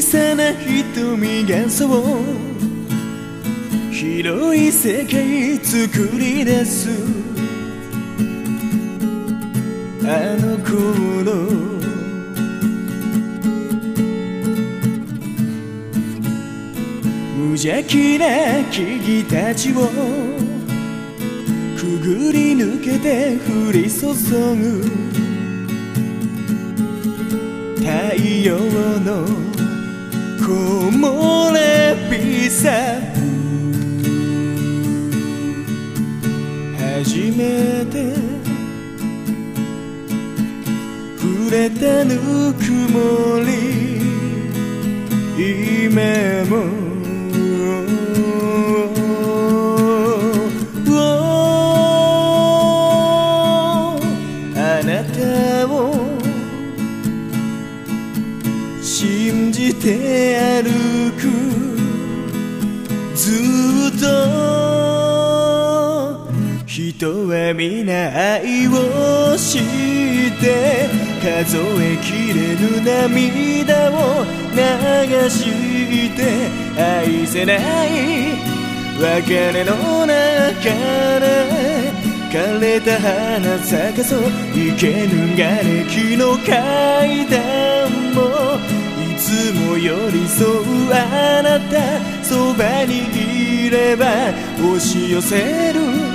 小さな瞳がそう広い世界作り出す。あの頃。無邪気な木々たちを。くぐり抜けて降り注ぐ。太陽の木漏れ日さ初めて触れたぬくもり夢も人は皆愛をして数えきれぬ涙を流して愛せない別れの中で枯れた花咲かそう生けぬがれきの階段もいつも寄り添うあなたそばにいれば押し寄せる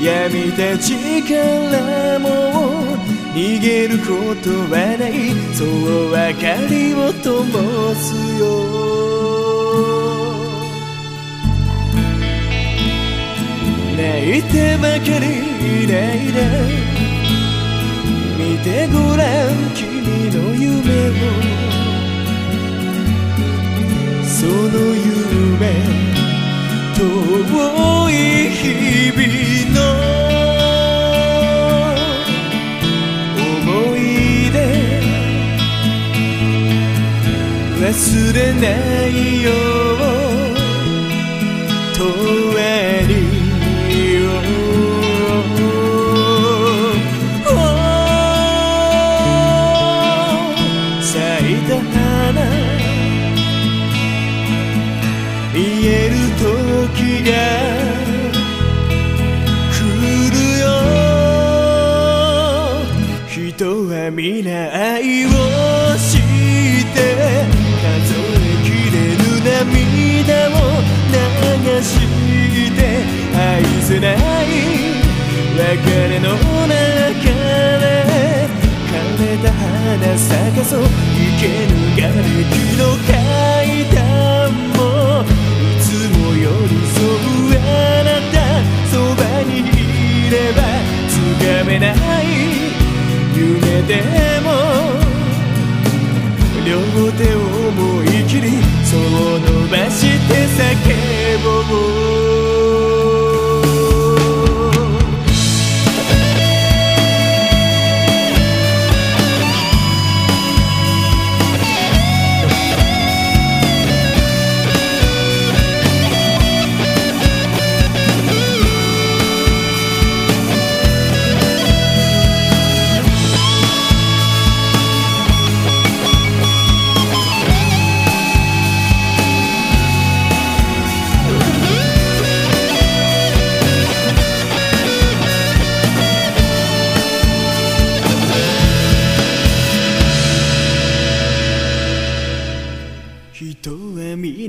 闇たちからも逃げることはない。そう明かりを灯すよ。泣いてばかりいないで。見てごらん君の夢を。その夢遠い日々の思い出忘れないよ愛をして数えきれぬ涙を流して愛せない別れの中で枯れた花咲かそう生けぬ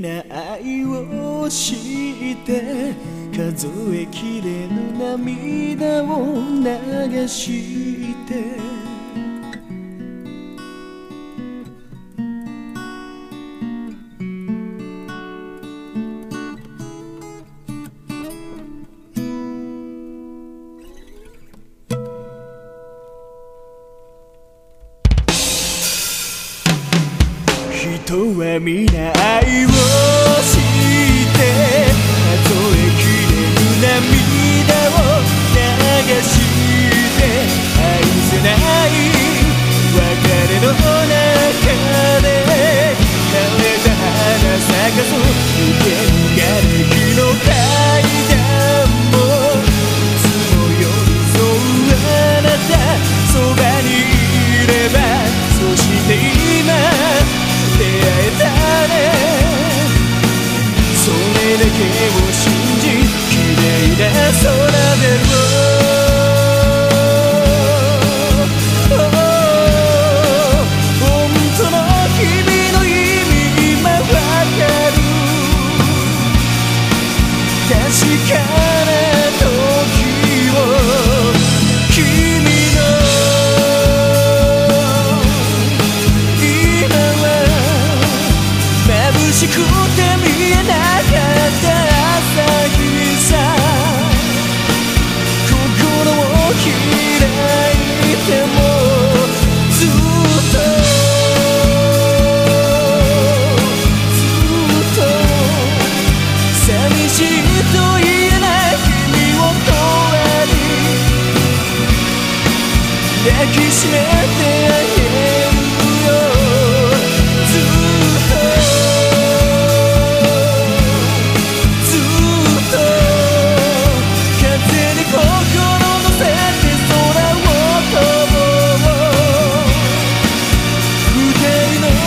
は皆愛をして数えきれぬ涙を流して愛をして数えきれる涙を流して愛せない別れの中で枯れた花咲かそう。くて見えなかった朝日さ心を開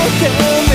Okay.